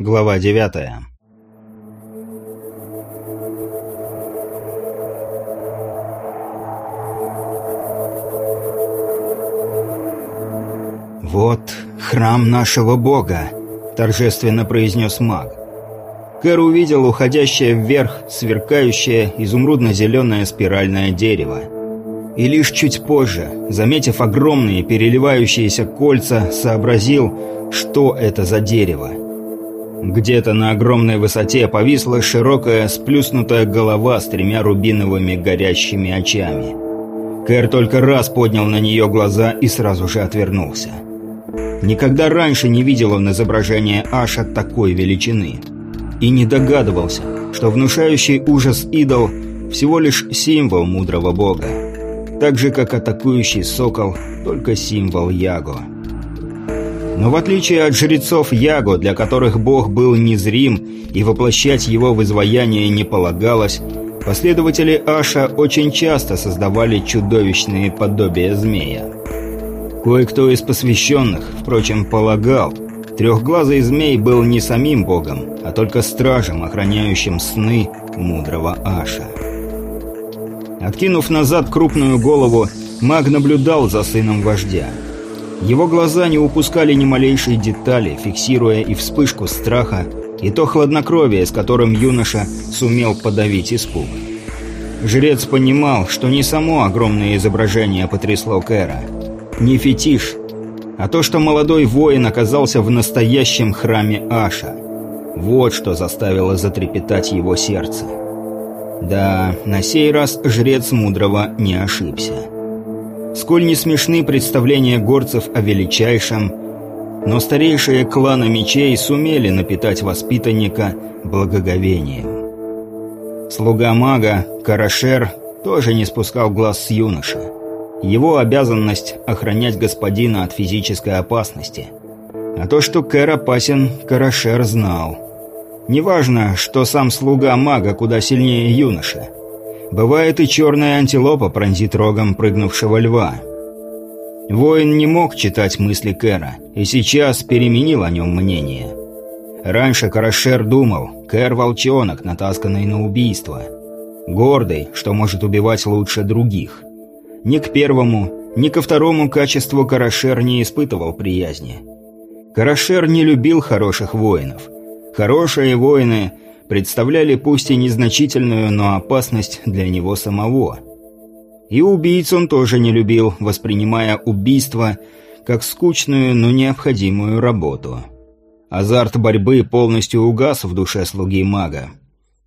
Глава девятая. «Вот храм нашего бога», — торжественно произнес маг. Кэр увидел уходящее вверх, сверкающее изумрудно-зеленое спиральное дерево. И лишь чуть позже, заметив огромные переливающиеся кольца, сообразил, что это за дерево. Где-то на огромной высоте повисла широкая сплюснутая голова с тремя рубиновыми горящими очами. Кэр только раз поднял на нее глаза и сразу же отвернулся. Никогда раньше не видел он изображение Аша такой величины. И не догадывался, что внушающий ужас идол всего лишь символ мудрого бога. Так же, как атакующий сокол, только символ Яго. Но в отличие от жрецов Яго, для которых бог был незрим и воплощать его в изваяние не полагалось, последователи Аша очень часто создавали чудовищные подобия змея. Кое-кто из посвященных, впрочем, полагал, трехглазый змей был не самим богом, а только стражем, охраняющим сны мудрого Аша. Откинув назад крупную голову, маг наблюдал за сыном вождя – его глаза не упускали ни малейшей детали, фиксируя и вспышку страха, и то хладнокровие, с которым юноша сумел подавить испуг. Жрец понимал, что не само огромное изображение потрясло Кэра, не фетиш, а то, что молодой воин оказался в настоящем храме Аша. Вот что заставило затрепетать его сердце. Да, на сей раз жрец мудрого не ошибся. Сколь не смешны представления горцев о величайшем, но старейшие кланы мечей сумели напитать воспитанника благоговением. Слуга мага, Карашер, тоже не спускал глаз с юноши. Его обязанность – охранять господина от физической опасности. А то, что Кэр опасен, Карашер знал. Неважно, что сам слуга мага куда сильнее юноши. Бывает и черная антилопа пронзит рогом прыгнувшего льва. Воин не мог читать мысли Кэра, и сейчас переменил о нем мнение. Раньше Карашер думал, Кэр – волчонок, натасканный на убийство. Гордый, что может убивать лучше других. Ни к первому, ни ко второму качеству Карашер не испытывал приязни. Карашер не любил хороших воинов. Хорошие воины представляли пусть и незначительную, но опасность для него самого. И убийц он тоже не любил, воспринимая убийство как скучную, но необходимую работу. Азарт борьбы полностью угас в душе слуги мага.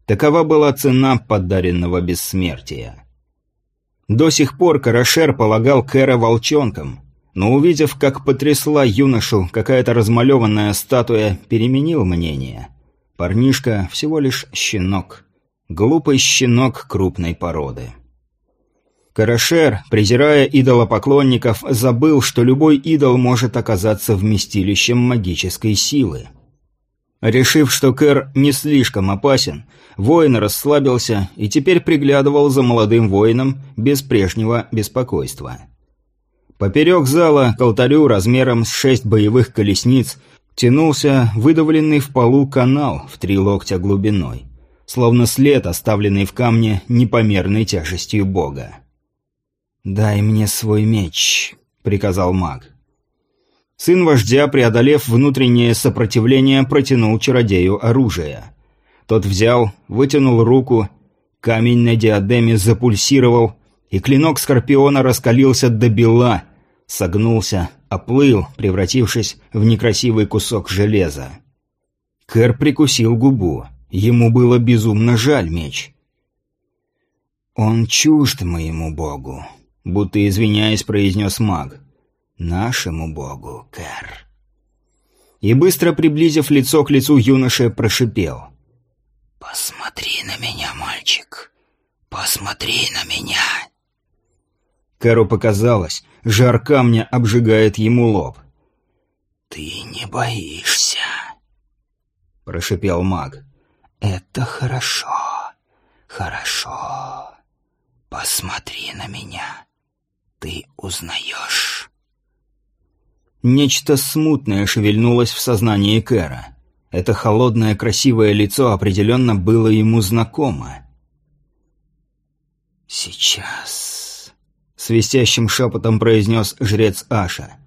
Такова была цена подаренного бессмертия. До сих пор Карашер полагал Кэра волчонком, но увидев, как потрясла юношу какая-то размалеванная статуя, переменил мнение – Парнишка всего лишь щенок. Глупый щенок крупной породы. Карашер, презирая идолопоклонников, забыл, что любой идол может оказаться вместилищем магической силы. Решив, что Кэр не слишком опасен, воин расслабился и теперь приглядывал за молодым воином без прежнего беспокойства. Поперек зала к алтарю размером с шесть боевых колесниц тянулся выдавленный в полу канал в три локтя глубиной, словно след, оставленный в камне непомерной тяжестью бога. «Дай мне свой меч», — приказал маг. Сын вождя, преодолев внутреннее сопротивление, протянул чародею оружие. Тот взял, вытянул руку, камень на диадеме запульсировал, и клинок скорпиона раскалился до бела, согнулся, оплыл, превратившись в некрасивый кусок железа. Кэр прикусил губу. Ему было безумно жаль меч. «Он чужд моему богу», — будто извиняясь, произнес маг. «Нашему богу, Кэр». И быстро приблизив лицо к лицу юноши, прошипел. «Посмотри на меня, мальчик. Посмотри на меня». Кэру показалось, жар камня обжигает ему лоб. «Ты не боишься?» – прошипел маг. «Это хорошо, хорошо. Посмотри на меня. Ты узнаешь». Нечто смутное шевельнулось в сознании Кэра. Это холодное красивое лицо определенно было ему знакомо. «Сейчас», — свистящим шепотом произнес жрец Аша.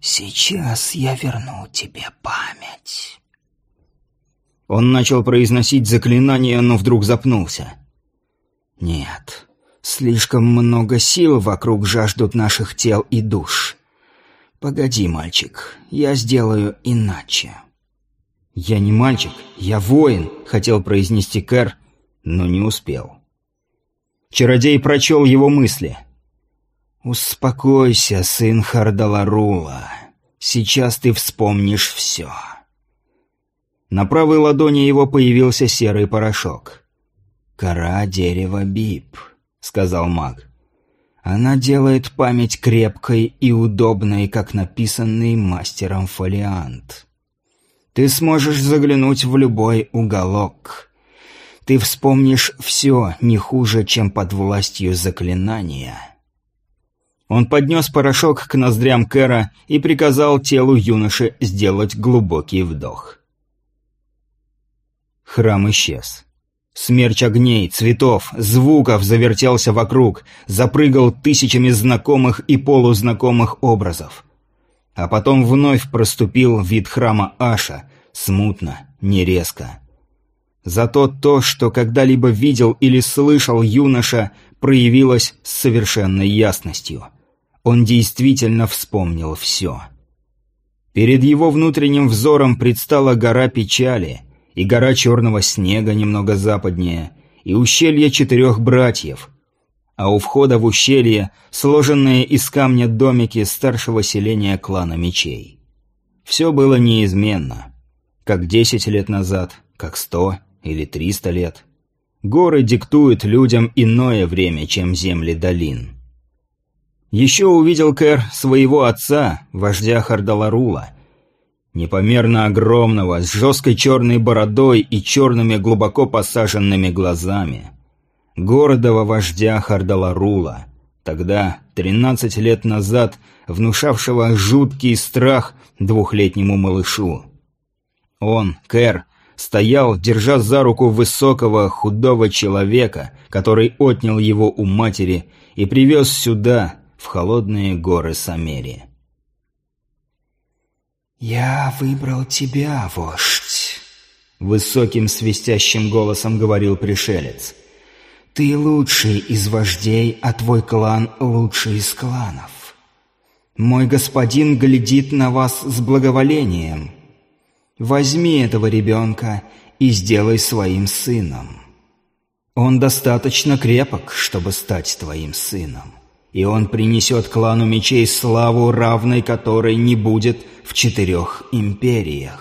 «Сейчас я верну тебе память». Он начал произносить заклинание, но вдруг запнулся. «Нет, слишком много сил вокруг жаждут наших тел и душ. Погоди, мальчик, я сделаю иначе». «Я не мальчик, я воин», — хотел произнести Кэр, но не успел. Чародей прочел его мысли. «Успокойся, сын Хардаларула. Сейчас ты вспомнишь все». На правой ладони его появился серый порошок. «Кора дерева бип», — сказал маг. «Она делает память крепкой и удобной, как написанный мастером фолиант. Ты сможешь заглянуть в любой уголок». Ты вспомнишь все не хуже, чем под властью заклинания. Он поднес порошок к ноздрям Кэра и приказал телу юноши сделать глубокий вдох. Храм исчез. Смерч огней, цветов, звуков завертелся вокруг, запрыгал тысячами знакомых и полузнакомых образов. А потом вновь проступил вид храма Аша, смутно, нерезко. Зато то, что когда-либо видел или слышал юноша, проявилось с совершенной ясностью. Он действительно вспомнил все. Перед его внутренним взором предстала гора печали, и гора черного снега немного западнее, и ущелье четырех братьев. А у входа в ущелье сложенные из камня домики старшего селения клана мечей. Все было неизменно. Как десять лет назад, как сто или триста лет. Горы диктуют людям иное время, чем земли долин. Еще увидел Кэр своего отца, вождя Хардаларула, непомерно огромного, с жесткой черной бородой и черными глубоко посаженными глазами. Гордого вождя Хардаларула, тогда, тринадцать лет назад, внушавшего жуткий страх двухлетнему малышу. Он, Кэр, стоял, держа за руку высокого, худого человека, который отнял его у матери и привез сюда, в холодные горы Самери. «Я выбрал тебя, вождь», — высоким свистящим голосом говорил пришелец. «Ты лучший из вождей, а твой клан лучший из кланов. Мой господин глядит на вас с благоволением». Возьми этого ребенка и сделай своим сыном. Он достаточно крепок, чтобы стать твоим сыном, и он принесет клану мечей славу, равной которой не будет в четырех империях.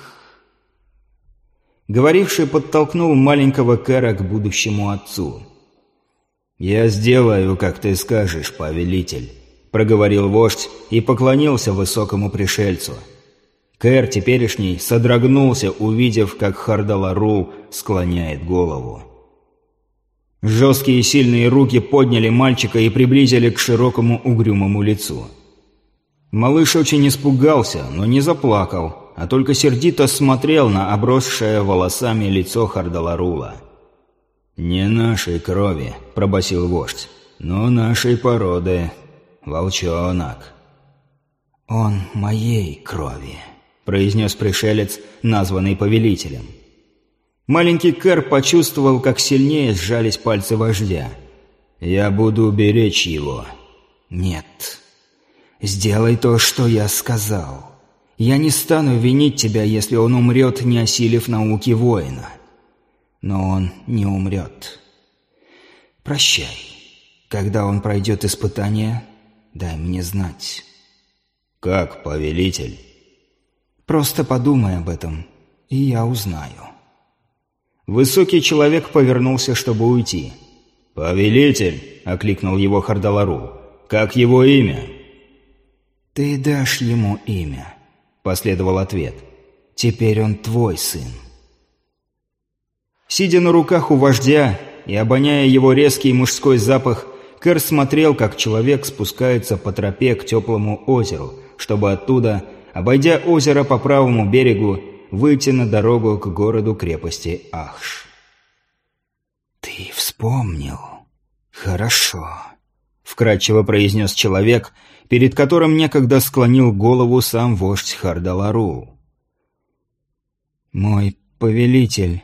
Говоривший подтолкнул маленького Кэра к будущему отцу. «Я сделаю, как ты скажешь, повелитель», — проговорил вождь и поклонился высокому пришельцу — Кэр теперешний содрогнулся, увидев, как Хардалару склоняет голову. Жесткие сильные руки подняли мальчика и приблизили к широкому угрюмому лицу. Малыш очень испугался, но не заплакал, а только сердито смотрел на обросшее волосами лицо Хардаларула. «Не нашей крови», — пробасил вождь, — «но нашей породы. Волчонок». «Он моей крови», произнес пришелец, названный повелителем. Маленький Кэр почувствовал, как сильнее сжались пальцы вождя. «Я буду беречь его». «Нет. Сделай то, что я сказал. Я не стану винить тебя, если он умрет, не осилив науки воина. Но он не умрет. Прощай. Когда он пройдет испытание, дай мне знать». «Как, повелитель?» Просто подумай об этом, и я узнаю». Высокий человек повернулся, чтобы уйти. «Повелитель!» — окликнул его Хардалару. «Как его имя?» «Ты дашь ему имя», — последовал ответ. «Теперь он твой сын». Сидя на руках у вождя и обоняя его резкий мужской запах, Кэр смотрел, как человек спускается по тропе к теплому озеру, чтобы оттуда Обойдя озеро по правому берегу, выйти на дорогу к городу-крепости Ахш. «Ты вспомнил. Хорошо», — вкратчиво произнес человек, перед которым некогда склонил голову сам вождь Хардалару. «Мой повелитель...»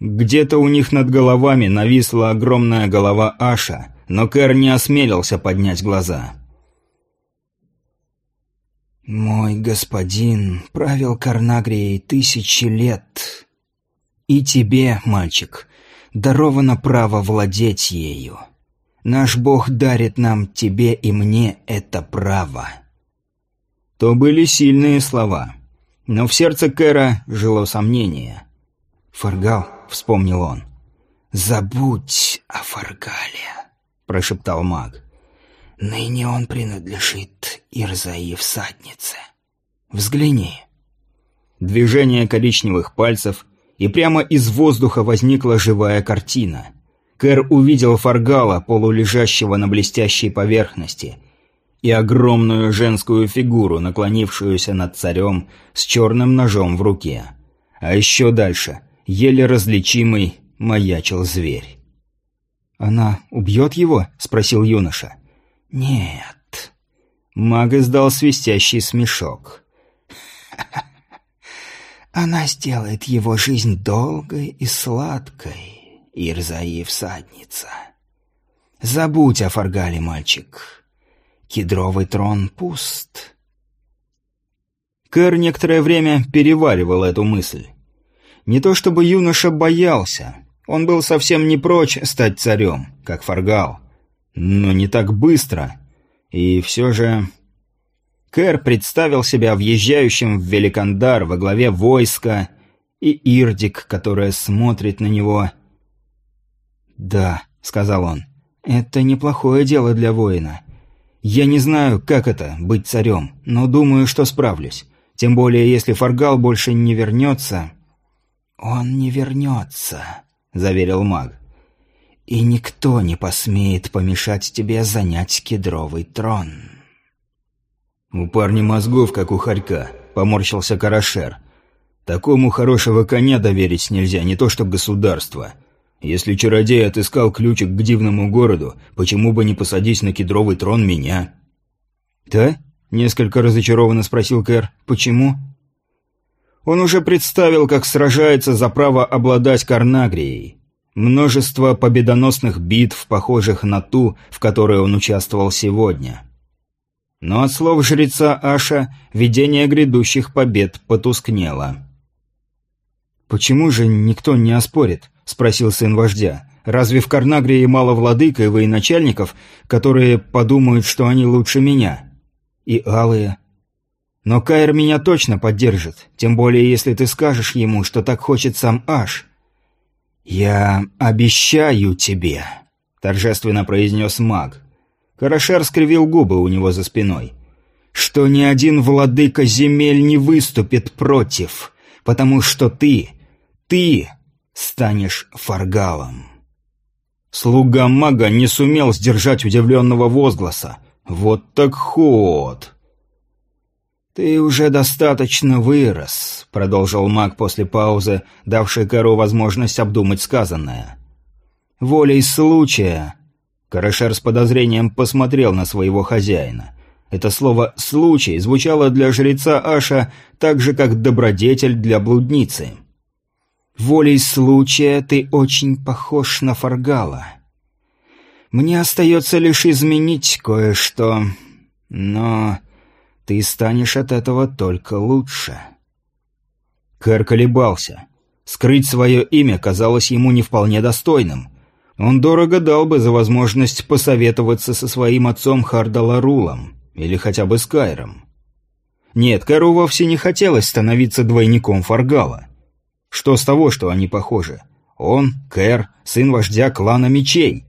Где-то у них над головами нависла огромная голова Аша, но Кэр не осмелился поднять глаза. «Мой господин правил Карнагрией тысячи лет, и тебе, мальчик, даровано право владеть ею. Наш Бог дарит нам, тебе и мне, это право». То были сильные слова, но в сердце Кэра жило сомнение. «Фаргал», — вспомнил он, — «забудь о Фаргале», — прошептал маг. Ныне он принадлежит Ирзаи всаднице. Взгляни. Движение коричневых пальцев, и прямо из воздуха возникла живая картина. Кэр увидел Фаргала, полулежащего на блестящей поверхности, и огромную женскую фигуру, наклонившуюся над царем с черным ножом в руке. А еще дальше, еле различимый, маячил зверь. «Она убьет его?» – спросил юноша. «Нет». Маг издал свистящий смешок. «Она сделает его жизнь долгой и сладкой, Ирзаи всадница. Забудь о Фаргале, мальчик. Кедровый трон пуст». Кэр некоторое время переваривал эту мысль. Не то чтобы юноша боялся, он был совсем не прочь стать царем, как Фаргал. Но не так быстро. И все же... Кэр представил себя въезжающим в Великандар во главе войска, и Ирдик, которая смотрит на него. «Да», — сказал он, — «это неплохое дело для воина. Я не знаю, как это — быть царем, но думаю, что справлюсь. Тем более, если Фаргал больше не вернется...» «Он не вернется», — заверил маг и никто не посмеет помешать тебе занять кедровый трон». «У парня мозгов, как у хорька», — поморщился Карашер. «Такому хорошего коня доверить нельзя, не то что государство. Если чародей отыскал ключик к дивному городу, почему бы не посадить на кедровый трон меня?» «Да?» — несколько разочарованно спросил Кэр. «Почему?» Он уже представил, как сражается за право обладать Карнагрией. Множество победоносных битв, похожих на ту, в которой он участвовал сегодня. Но от слов жреца Аша видение грядущих побед потускнело. «Почему же никто не оспорит?» – спросил сын вождя. «Разве в Карнагрии мало владык и военачальников, которые подумают, что они лучше меня? И алые?» «Но Кайр меня точно поддержит, тем более если ты скажешь ему, что так хочет сам Аш». «Я обещаю тебе», — торжественно произнес маг. Карашер скривил губы у него за спиной. «Что ни один владыка земель не выступит против, потому что ты, ты станешь фаргалом». Слуга мага не сумел сдержать удивленного возгласа. «Вот так ход!» «Ты уже достаточно вырос», — продолжил маг после паузы, давший Кэру возможность обдумать сказанное. «Волей случая...» Карашер с подозрением посмотрел на своего хозяина. Это слово «случай» звучало для жреца Аша так же, как «добродетель» для блудницы. «Волей случая ты очень похож на Фаргала. Мне остается лишь изменить кое-что, но...» Ты станешь от этого только лучше». Кэр колебался. Скрыть свое имя казалось ему не вполне достойным. Он дорого дал бы за возможность посоветоваться со своим отцом Хардаларулом, или хотя бы с Кайром. Нет, Кэру вовсе не хотелось становиться двойником Фаргала. Что с того, что они похожи? Он, Кэр, сын вождя клана Мечей.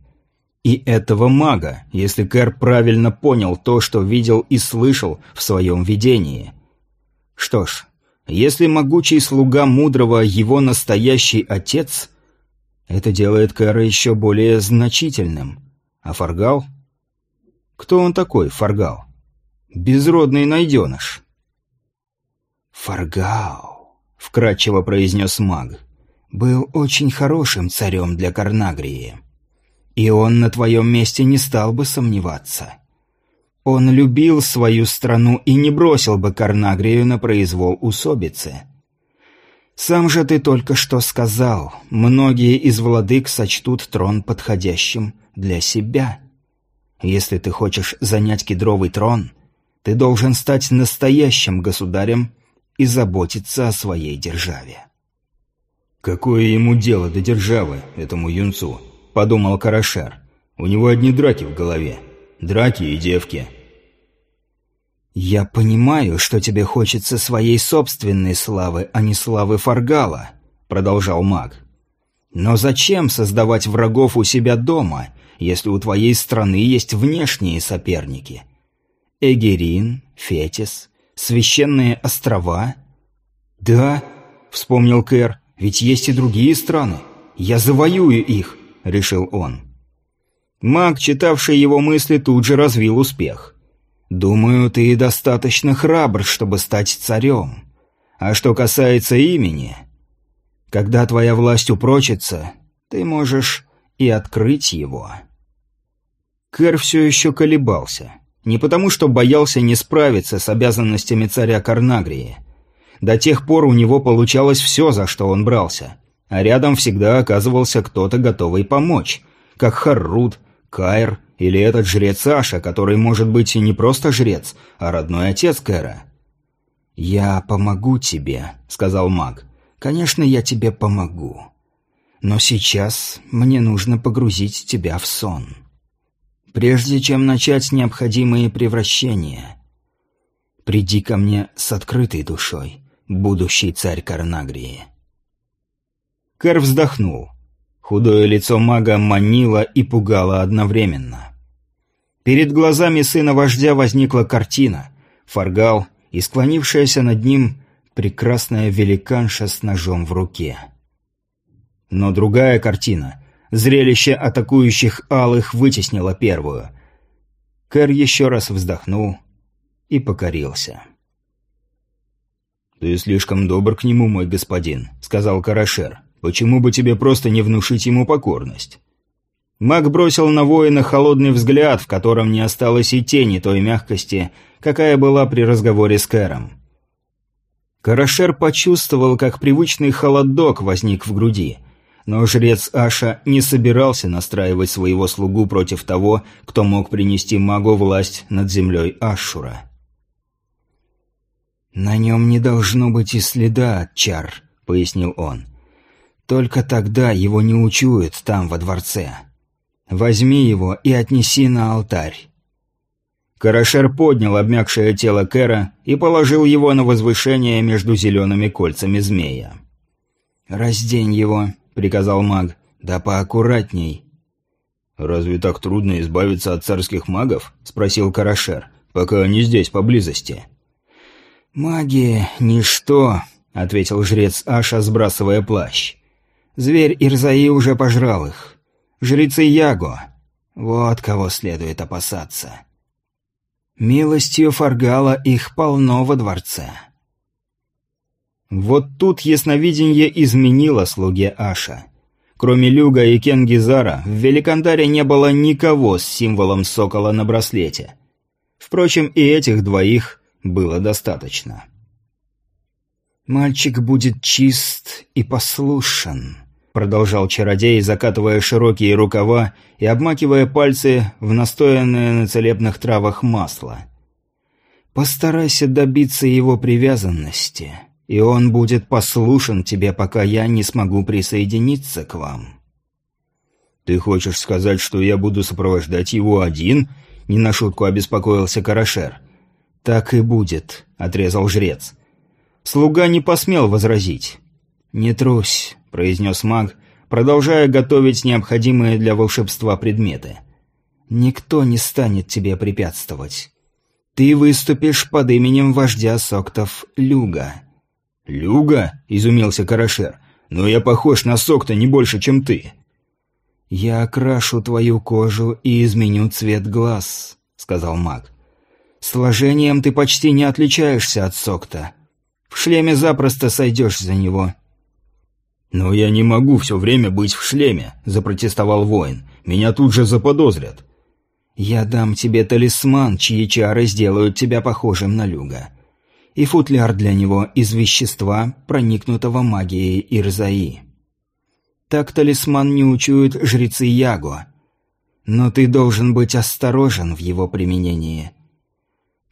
И этого мага, если Кэр правильно понял то, что видел и слышал в своем видении. Что ж, если могучий слуга мудрого его настоящий отец, это делает Кэра еще более значительным. А Фаргал? Кто он такой, Фаргал? Безродный найденыш. Фаргал, вкратчиво произнес маг, был очень хорошим царем для Карнагрии. И он на твоем месте не стал бы сомневаться. Он любил свою страну и не бросил бы Карнагрию на произвол усобицы. Сам же ты только что сказал, многие из владык сочтут трон подходящим для себя. Если ты хочешь занять кедровый трон, ты должен стать настоящим государем и заботиться о своей державе. «Какое ему дело до державы, этому юнцу?» – подумал Карашер. «У него одни драки в голове. Драки и девки». «Я понимаю, что тебе хочется своей собственной славы, а не славы Фаргала», — продолжал маг. «Но зачем создавать врагов у себя дома, если у твоей страны есть внешние соперники? Эгерин, Фетис, священные острова?» «Да», — вспомнил Кэр, — «ведь есть и другие страны. Я завоюю их», — решил он. Маг, читавший его мысли, тут же развил успех. Думаю, ты достаточно храбр, чтобы стать царем. А что касается имени, когда твоя власть упрочится, ты можешь и открыть его. Кэр все еще колебался. Не потому, что боялся не справиться с обязанностями царя Карнагрии. До тех пор у него получалось все, за что он брался. А рядом всегда оказывался кто-то готовый помочь, как Харрут, Кайр или этот жрец Саша, который может быть и не просто жрец, а родной отец Кэра? «Я помогу тебе», — сказал маг. «Конечно, я тебе помогу. Но сейчас мне нужно погрузить тебя в сон. Прежде чем начать необходимые превращения, приди ко мне с открытой душой, будущий царь Карнагрии». Кэр вздохнул. Худое лицо мага манило и пугало одновременно. Перед глазами сына вождя возникла картина. Фаргал и склонившаяся над ним прекрасная великанша с ножом в руке. Но другая картина, зрелище атакующих алых, вытеснило первую. Кэр еще раз вздохнул и покорился. «Ты слишком добр к нему, мой господин», — сказал Карашер. «Почему бы тебе просто не внушить ему покорность?» Маг бросил на воина холодный взгляд, в котором не осталось и тени той мягкости, какая была при разговоре с Кэром. Карашер почувствовал, как привычный холодок возник в груди, но жрец Аша не собирался настраивать своего слугу против того, кто мог принести магу власть над землей Ашура. «На нем не должно быть и следа чар», — пояснил он. «Только тогда его не учуют там, во дворце». Возьми его и отнеси на алтарь». Карашер поднял обмякшее тело Кэра и положил его на возвышение между зелеными кольцами змея. «Раздень его», — приказал маг, — «да поаккуратней». «Разве так трудно избавиться от царских магов?» — спросил Карашер, — «пока они здесь, поблизости». «Маги — ничто», — ответил жрец Аша, сбрасывая плащ. «Зверь Ирзаи уже пожрал их. Жрецы Яго. Вот кого следует опасаться. Милостью Фаргала их полно во дворце. Вот тут ясновидение изменило слуге Аша. Кроме Люга и Кенгизара, в Великандаре не было никого с символом сокола на браслете. Впрочем, и этих двоих было достаточно. «Мальчик будет чист и послушен», продолжал чародей, закатывая широкие рукава и обмакивая пальцы в настоянное на целебных травах масло. «Постарайся добиться его привязанности, и он будет послушен тебе, пока я не смогу присоединиться к вам». «Ты хочешь сказать, что я буду сопровождать его один?» — не на шутку обеспокоился Карашер. «Так и будет», — отрезал жрец. Слуга не посмел возразить. «Не трусь, — произнес маг, продолжая готовить необходимые для волшебства предметы. «Никто не станет тебе препятствовать. Ты выступишь под именем вождя Соктов Люга». «Люга?» — изумился Карашер. «Но я похож на Сокта не больше, чем ты». «Я окрашу твою кожу и изменю цвет глаз», — сказал маг. «Сложением ты почти не отличаешься от Сокта. В шлеме запросто сойдешь за него». «Но я не могу все время быть в шлеме», — запротестовал воин. «Меня тут же заподозрят». «Я дам тебе талисман, чьи чары сделают тебя похожим на Люга. И футляр для него из вещества, проникнутого магией Ирзаи. Так талисман не учуют жрецы Яго. Но ты должен быть осторожен в его применении.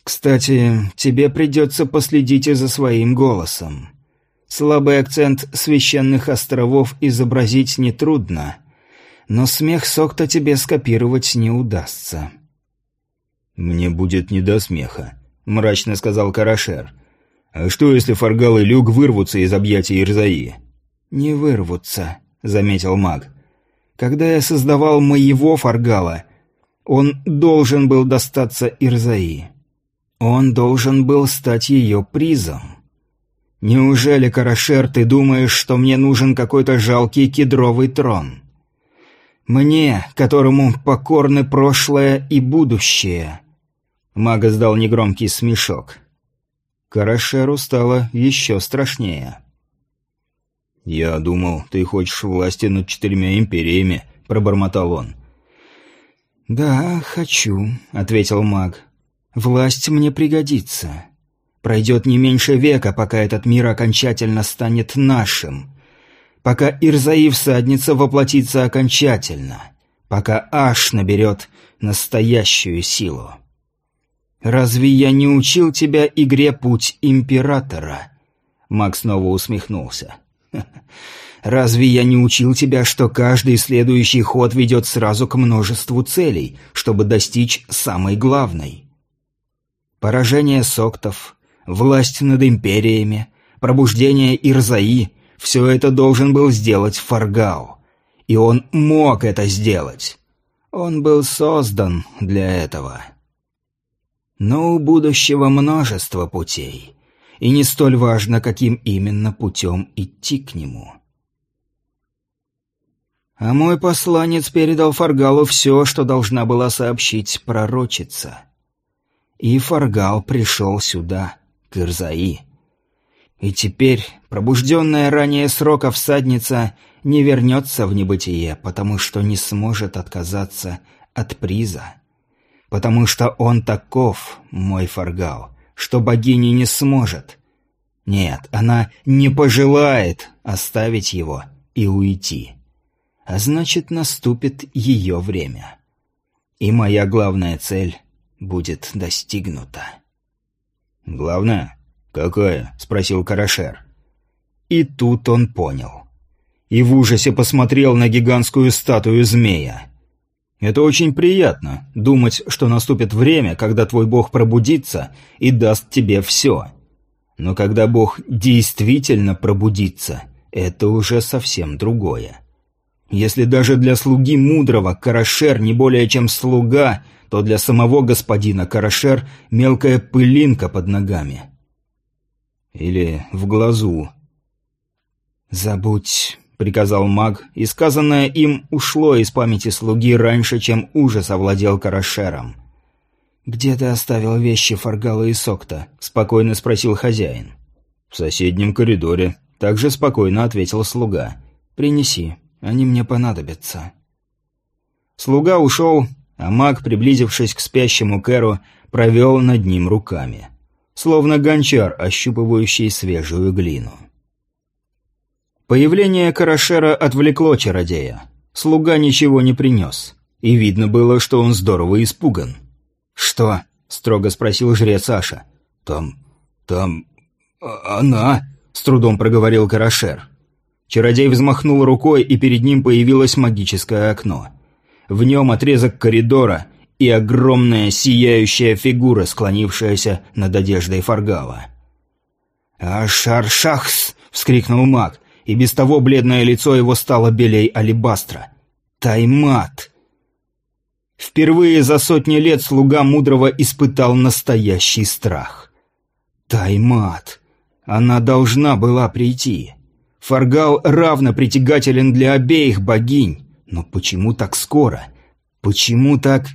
Кстати, тебе придется последить и за своим голосом. Слабый акцент священных островов изобразить нетрудно, но смех Сокта тебе скопировать не удастся. «Мне будет не до смеха», — мрачно сказал Карашер. «А что, если Фаргал и Люк вырвутся из объятий Ирзаи?» «Не вырвутся», — заметил маг. «Когда я создавал моего Фаргала, он должен был достаться Ирзаи. Он должен был стать ее призом». «Неужели, Карашер, ты думаешь, что мне нужен какой-то жалкий кедровый трон? Мне, которому покорны прошлое и будущее?» Маг издал негромкий смешок. Карашеру стало еще страшнее. «Я думал, ты хочешь власти над четырьмя империями», — пробормотал он. «Да, хочу», — ответил маг. «Власть мне пригодится. Пройдет не меньше века, пока этот мир окончательно станет нашим. Пока Ирзаи всадница воплотится окончательно. Пока Аш наберет настоящую силу. «Разве я не учил тебя игре «Путь Императора»?» Макс снова усмехнулся. «Разве я не учил тебя, что каждый следующий ход ведет сразу к множеству целей, чтобы достичь самой главной?» Поражение соктов, власть над империями, пробуждение Ирзаи – все это должен был сделать Фаргау. И он мог это сделать. Он был создан для этого. Но у будущего множество путей, и не столь важно, каким именно путем идти к нему. А мой посланец передал Фаргалу все, что должна была сообщить пророчица. И Фаргал пришел сюда, к Ирзаи. И теперь пробужденная ранее срока всадница не вернется в небытие, потому что не сможет отказаться от приза. Потому что он таков, мой Фаргал, что богиня не сможет. Нет, она не пожелает оставить его и уйти. А значит, наступит ее время. И моя главная цель будет достигнута. «Главное? Какая?» – спросил Карашер. И тут он понял. И в ужасе посмотрел на гигантскую статую змея. Это очень приятно, думать, что наступит время, когда твой бог пробудится и даст тебе все. Но когда бог действительно пробудится, это уже совсем другое. Если даже для слуги мудрого Карашер не более чем слуга – то для самого господина Карашер мелкая пылинка под ногами. Или в глазу. «Забудь», — приказал маг, и сказанное им ушло из памяти слуги раньше, чем ужас овладел Карашером. «Где ты оставил вещи Фаргала и Сокта?» — спокойно спросил хозяин. «В соседнем коридоре», — также спокойно ответил слуга. «Принеси, они мне понадобятся». Слуга ушел, а маг, приблизившись к спящему Кэру, провел над ним руками. Словно гончар, ощупывающий свежую глину. Появление Карашера отвлекло чародея. Слуга ничего не принес. И видно было, что он здорово испуган. «Что?» — строго спросил жрец Саша. «Там... там... Она...» — с трудом проговорил Карашер. Чародей взмахнул рукой, и перед ним появилось магическое окно. В нем отрезок коридора и огромная сияющая фигура, склонившаяся над одеждой Фаргала. «Ашаршахс!» — вскрикнул маг, и без того бледное лицо его стало белей алебастра. «Таймат!» Впервые за сотни лет слуга мудрого испытал настоящий страх. «Таймат!» Она должна была прийти. Фаргал равно притягателен для обеих богинь. Но почему так скоро? Почему так...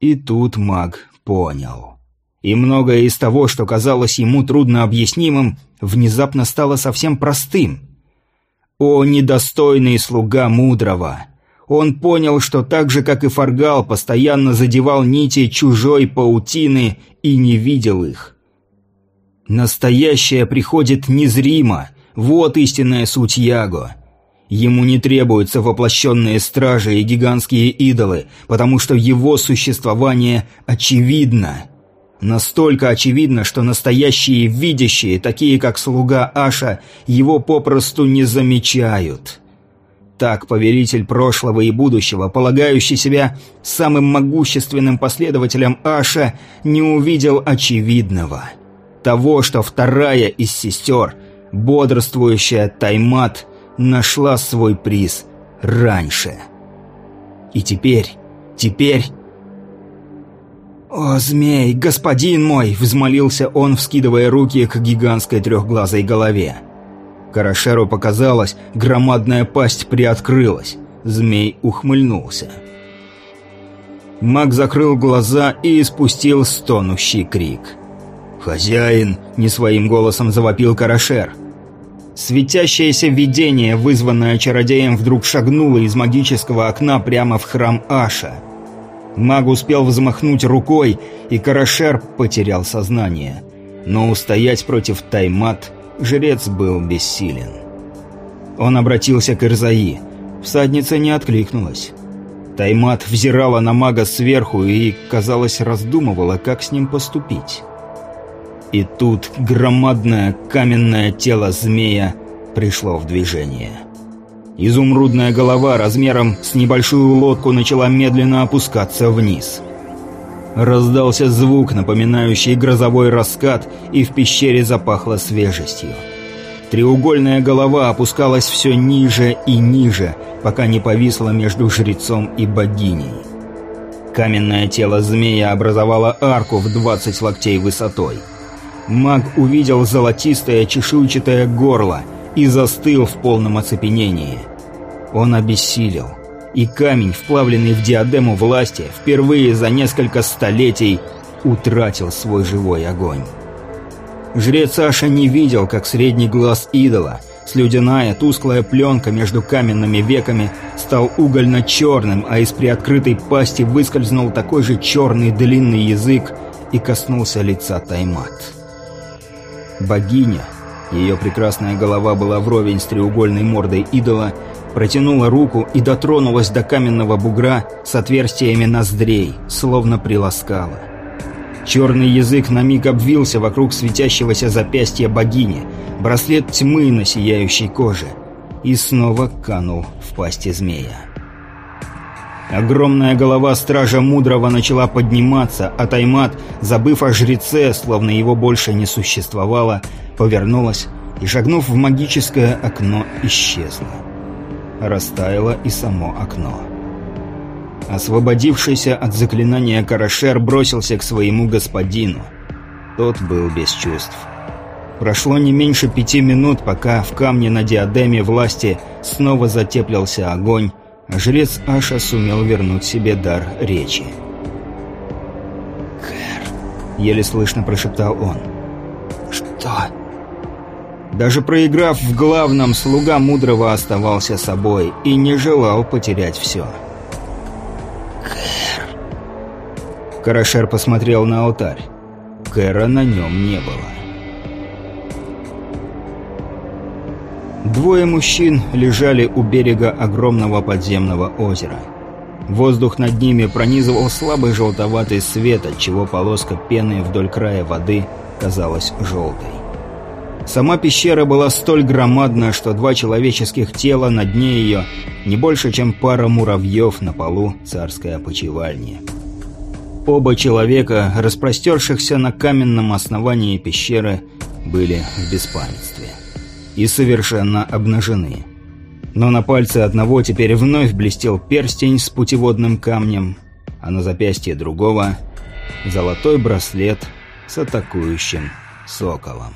И тут маг понял. И многое из того, что казалось ему труднообъяснимым, внезапно стало совсем простым. О, недостойный слуга мудрого! Он понял, что так же, как и Фаргал, постоянно задевал нити чужой паутины и не видел их. Настоящее приходит незримо, вот истинная суть Яго. Ему не требуются воплощенные стражи и гигантские идолы, потому что его существование очевидно. Настолько очевидно, что настоящие видящие, такие как слуга Аша, его попросту не замечают. Так повелитель прошлого и будущего, полагающий себя самым могущественным последователем Аша, не увидел очевидного. Того, что вторая из сестер, бодрствующая Таймат, нашла свой приз раньше. И теперь, теперь... «О, змей, господин мой!» — взмолился он, вскидывая руки к гигантской трехглазой голове. Карашеру показалось, громадная пасть приоткрылась. Змей ухмыльнулся. Маг закрыл глаза и испустил стонущий крик. «Хозяин!» — не своим голосом завопил Карашер. Светящееся видение, вызванное чародеем, вдруг шагнуло из магического окна прямо в храм Аша. Маг успел взмахнуть рукой, и Карашер потерял сознание. Но устоять против Таймат жрец был бессилен. Он обратился к Ирзаи. Всадница не откликнулась. Таймат взирала на мага сверху и, казалось, раздумывала, как с ним поступить. И тут громадное каменное тело змея пришло в движение. Изумрудная голова размером с небольшую лодку начала медленно опускаться вниз. Раздался звук, напоминающий грозовой раскат, и в пещере запахло свежестью. Треугольная голова опускалась все ниже и ниже, пока не повисла между жрецом и богиней. Каменное тело змея образовало арку в 20 локтей высотой. Маг увидел золотистое чешуйчатое горло и застыл в полном оцепенении. Он обессилел и камень, вплавленный в диадему власти, впервые за несколько столетий утратил свой живой огонь. Жрец Аша не видел, как средний глаз идола, слюдяная тусклая пленка между каменными веками, стал угольно-черным, а из приоткрытой пасти выскользнул такой же черный длинный язык и коснулся лица Таймат. Богиня, ее прекрасная голова была вровень с треугольной мордой идола, протянула руку и дотронулась до каменного бугра с отверстиями ноздрей, словно приласкала. Черный язык на миг обвился вокруг светящегося запястья богини, браслет тьмы на сияющей коже, и снова канул в пасти змея. Огромная голова стража мудрого начала подниматься, а Таймат, забыв о жреце, словно его больше не существовало, повернулась и, шагнув в магическое окно, исчезла растаяло и само окно. Освободившийся от заклинания Карашер бросился к своему господину. Тот был без чувств. Прошло не меньше пяти минут, пока в камне на диадеме власти снова затеплился огонь, жрец Аша сумел вернуть себе дар речи. «Кэр», — еле слышно прошептал он. «Что?» Даже проиграв в главном, слуга мудрого оставался собой и не желал потерять все. «Кэр...» Карашер посмотрел на алтарь. Кэра на нем не было. Двое мужчин лежали у берега огромного подземного озера. Воздух над ними пронизывал слабый желтоватый свет, отчего полоска пены вдоль края воды казалась желтой. Сама пещера была столь громадна, что два человеческих тела на дне ее не больше, чем пара муравьев на полу царской опочивальни. Оба человека, распростершихся на каменном основании пещеры, были в беспамятстве и совершенно обнажены. Но на пальце одного теперь вновь блестел перстень с путеводным камнем, а на запястье другого – золотой браслет с атакующим соколом.